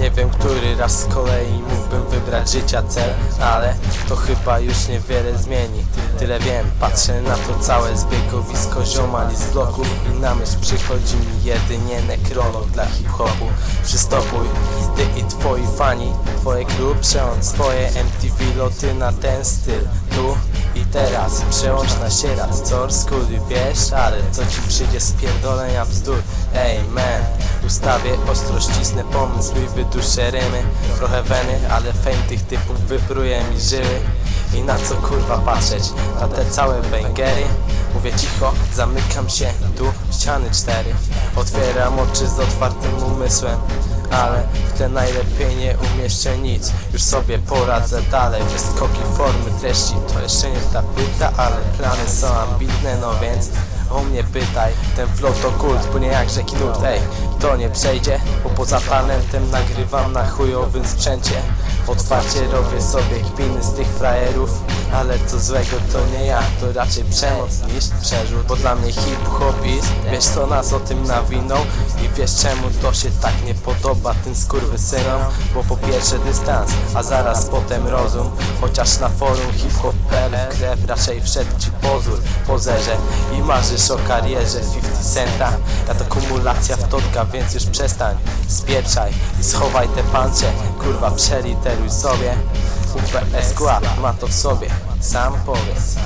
Nie wiem, który raz z kolei mógłbym wybrać życia cel, ale to chyba już niewiele zmieni. Tyle wiem, patrzę na to całe zbiegowisko ziomali z bloków i na myśl przychodzi mi jedynie nekrolog dla hip-hopu. Przystopuj, ty i twoi fani, twoje klub, przełącz swoje MTV loty na ten styl. Tu i teraz przełącz na sierat Co? Skóry wiesz, ale co ci przyjdzie z pierdolenia bzdur. Ej man, ustawię ostro ścisnę pomysł i wyduszę rymy. Trochę weny, ale fame tych typów wypruje mi żyły. I na co kurwa patrzeć, na te całe bangery Mówię cicho, zamykam się, tu ściany cztery. Otwieram oczy z otwartym umysłem ale w tle najlepiej nie umieszczę nic. Już sobie poradzę dalej. Bez skoki formy treści To jeszcze nie ta płyta, ale plany są ambitne No więc o mnie pytaj. Ten flow to kult, płynie jak rzeki Ej, to nie przejdzie Bo poza talentem nagrywam na chujowym sprzęcie. Otwarcie robię sobie kpiny z tych frajerów Ale co złego to nie ja To raczej przemoc niż przerzut Bo dla mnie hip-hop Wiesz co nas o tym nawinął? I wiesz czemu to się tak nie podoba tym skurwysynom? Bo po pierwsze dystans, a zaraz potem rozum. Chociaż na forum hip-hop.pl krew raczej wszedł ci pozór Pozerze i marzysz o karierze 50 centa. Ja to kumulacja w totka, więc już przestań. Spieprzaj i schowaj te pancze Kurwa przeliteruj sobie UPS skład ma to w sobie. Sam powiedz